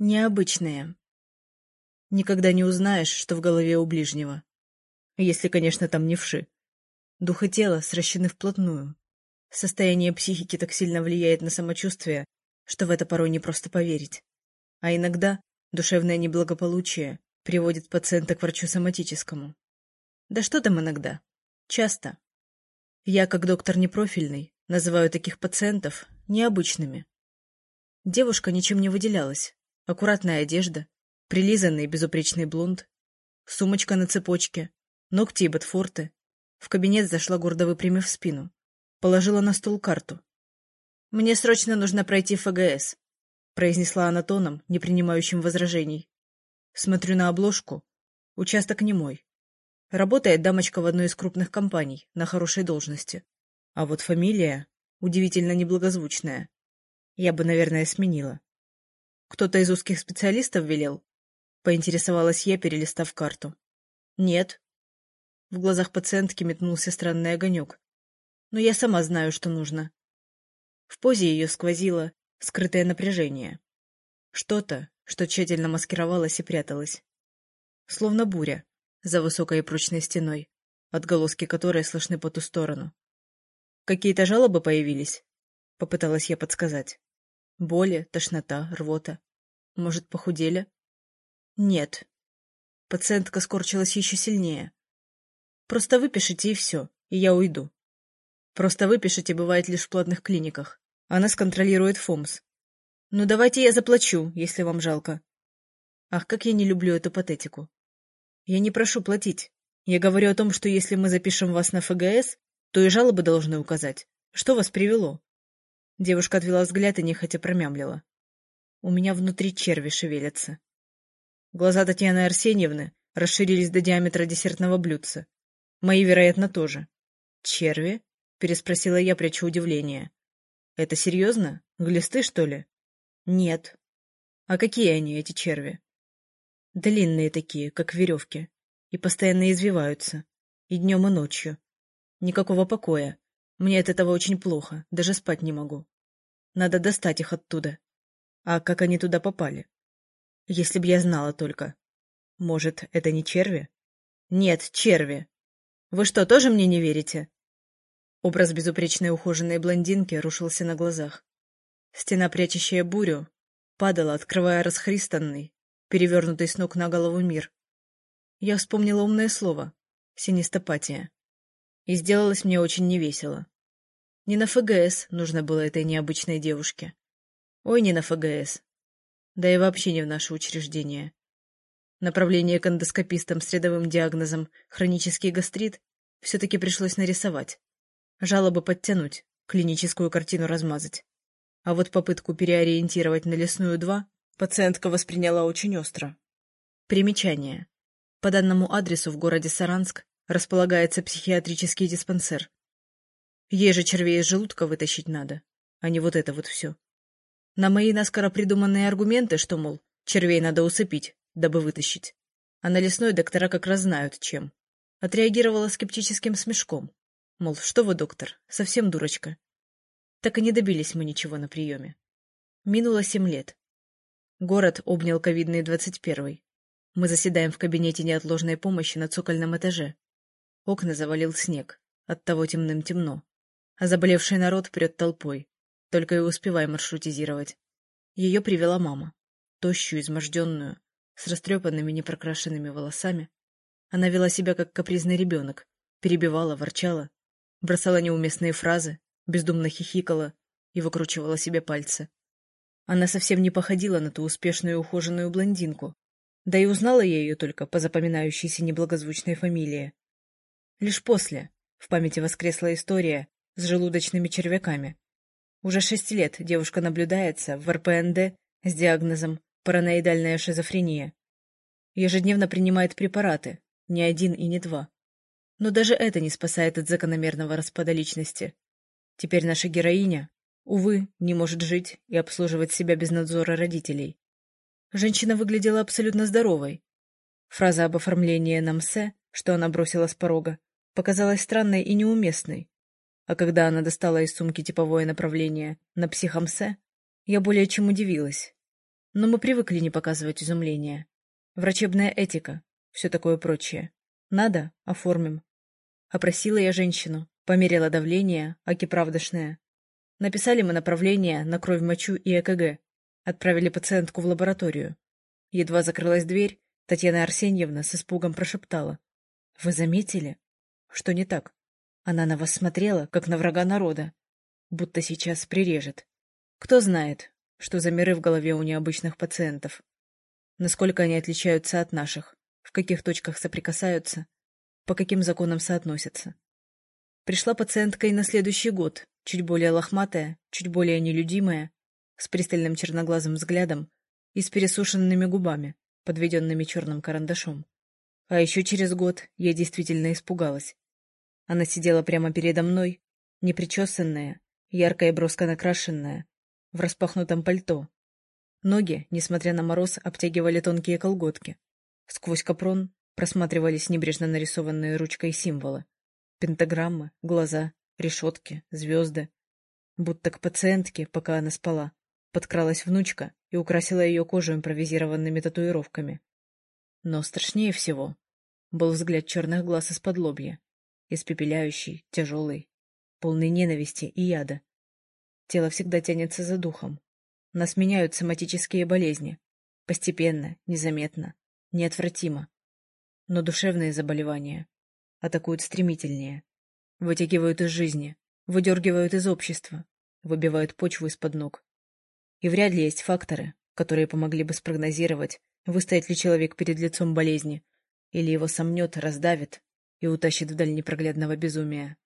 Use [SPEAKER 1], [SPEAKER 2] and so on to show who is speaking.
[SPEAKER 1] Необычные. Никогда не узнаешь, что в голове у ближнего. Если, конечно, там не вши. Дух и тело сращены вплотную. Состояние психики так сильно влияет на самочувствие, что в это порой не просто поверить. А иногда душевное неблагополучие приводит пациента к врачу соматическому. Да что там иногда? Часто. Я, как доктор непрофильный, называю таких пациентов необычными. Девушка ничем не выделялась. Аккуратная одежда, прилизанный безупречный блонд, сумочка на цепочке, ногти и ботфорты. В кабинет зашла гордо выпрямив спину. Положила на стол карту. «Мне срочно нужно пройти ФГС», — произнесла она тоном, не принимающим возражений. Смотрю на обложку. Участок не мой. Работает дамочка в одной из крупных компаний, на хорошей должности. А вот фамилия удивительно неблагозвучная. Я бы, наверное, сменила. Кто-то из узких специалистов велел? Поинтересовалась я, перелистав карту. Нет. В глазах пациентки метнулся странный огонек. Но я сама знаю, что нужно. В позе ее сквозило скрытое напряжение. Что-то, что тщательно маскировалось и пряталось. Словно буря за высокой и прочной стеной, отголоски которой слышны по ту сторону. «Какие-то жалобы появились?» — попыталась я подсказать. Боли, тошнота, рвота. Может, похудели? Нет. Пациентка скорчилась еще сильнее. Просто выпишите и все, и я уйду. Просто выпишите бывает лишь в платных клиниках. Она сконтролирует ФОМС. Ну давайте я заплачу, если вам жалко. Ах, как я не люблю эту патетику. Я не прошу платить. Я говорю о том, что если мы запишем вас на ФГС, то и жалобы должны указать. Что вас привело? Девушка отвела взгляд и нехотя промямлила. У меня внутри черви шевелятся. Глаза Татьяны Арсеньевны расширились до диаметра десертного блюдца. Мои, вероятно, тоже. «Черви?» — переспросила я, пряча удивление. «Это серьезно? Глисты, что ли?» «Нет». «А какие они, эти черви?» «Длинные такие, как веревки, и постоянно извиваются, и днем, и ночью. Никакого покоя, мне от этого очень плохо, даже спать не могу. Надо достать их оттуда. А как они туда попали? Если б я знала только. Может, это не черви? Нет, черви. Вы что, тоже мне не верите? Образ безупречной ухоженной блондинки рушился на глазах. Стена, прячущая бурю, падала, открывая расхристанный, перевернутый с ног на голову мир. Я вспомнила умное слово — синестопатия и сделалось мне очень невесело. Не на ФГС нужно было этой необычной девушке. Ой, не на ФГС. Да и вообще не в наше учреждение. Направление к эндоскопистам с рядовым диагнозом хронический гастрит все-таки пришлось нарисовать. Жалобы подтянуть, клиническую картину размазать. А вот попытку переориентировать на лесную 2 пациентка восприняла очень остро. Примечание. По данному адресу в городе Саранск располагается психиатрический диспансер. Ей же червей из желудка вытащить надо, а не вот это вот все. На мои наскоро придуманные аргументы, что, мол, червей надо усыпить, дабы вытащить. А на лесной доктора как раз знают, чем. Отреагировала скептическим смешком. Мол, что вы, доктор, совсем дурочка. Так и не добились мы ничего на приеме. Минуло семь лет. Город обнял ковидный двадцать первый. Мы заседаем в кабинете неотложной помощи на цокольном этаже. Окна завалил снег, оттого темным темно. А заболевший народ прет толпой. Только и успевай маршрутизировать. Ее привела мама. Тощую, изможденную, с растрепанными непрокрашенными волосами. Она вела себя, как капризный ребенок. Перебивала, ворчала. Бросала неуместные фразы, бездумно хихикала и выкручивала себе пальцы. Она совсем не походила на ту успешную ухоженную блондинку. Да и узнала я ее только по запоминающейся неблагозвучной фамилии. Лишь после в памяти воскресла история с желудочными червяками. Уже шесть лет девушка наблюдается в РПНД с диагнозом параноидальная шизофрения. Ежедневно принимает препараты, не один и не два. Но даже это не спасает от закономерного распада личности. Теперь наша героиня, увы, не может жить и обслуживать себя без надзора родителей. Женщина выглядела абсолютно здоровой. Фраза об оформлении на МСЭ, что она бросила с порога, показалась странной и неуместной. А когда она достала из сумки типовое направление на психомсе, я более чем удивилась. Но мы привыкли не показывать изумления. Врачебная этика, все такое прочее. Надо — оформим. Опросила я женщину, померила давление, аки правдошное. Написали мы направление на кровь мочу и ЭКГ. Отправили пациентку в лабораторию. Едва закрылась дверь, Татьяна Арсеньевна с испугом прошептала. — Вы заметили? Что не так? Она на вас смотрела, как на врага народа. Будто сейчас прирежет. Кто знает, что за миры в голове у необычных пациентов. Насколько они отличаются от наших, в каких точках соприкасаются, по каким законам соотносятся. Пришла пациентка и на следующий год, чуть более лохматая, чуть более нелюдимая, с пристальным черноглазым взглядом и с пересушенными губами, подведенными черным карандашом. А еще через год я действительно испугалась. Она сидела прямо передо мной, непричесанная, ярко и броско накрашенная, в распахнутом пальто. Ноги, несмотря на мороз, обтягивали тонкие колготки. Сквозь капрон просматривались небрежно нарисованные ручкой символы. Пентаграммы, глаза, решетки, звезды. Будто к пациентке, пока она спала, подкралась внучка и украсила ее кожу импровизированными татуировками. Но страшнее всего был взгляд черных глаз из-под лобья, испепеляющий, тяжелый, полный ненависти и яда. Тело всегда тянется за духом. Нас меняют соматические болезни. Постепенно, незаметно, неотвратимо. Но душевные заболевания атакуют стремительнее. Вытягивают из жизни, выдергивают из общества, выбивают почву из-под ног. И вряд ли есть факторы, которые помогли бы спрогнозировать, выстоит ли человек перед лицом болезни, или его сомнет, раздавит и утащит вдаль непроглядного безумия.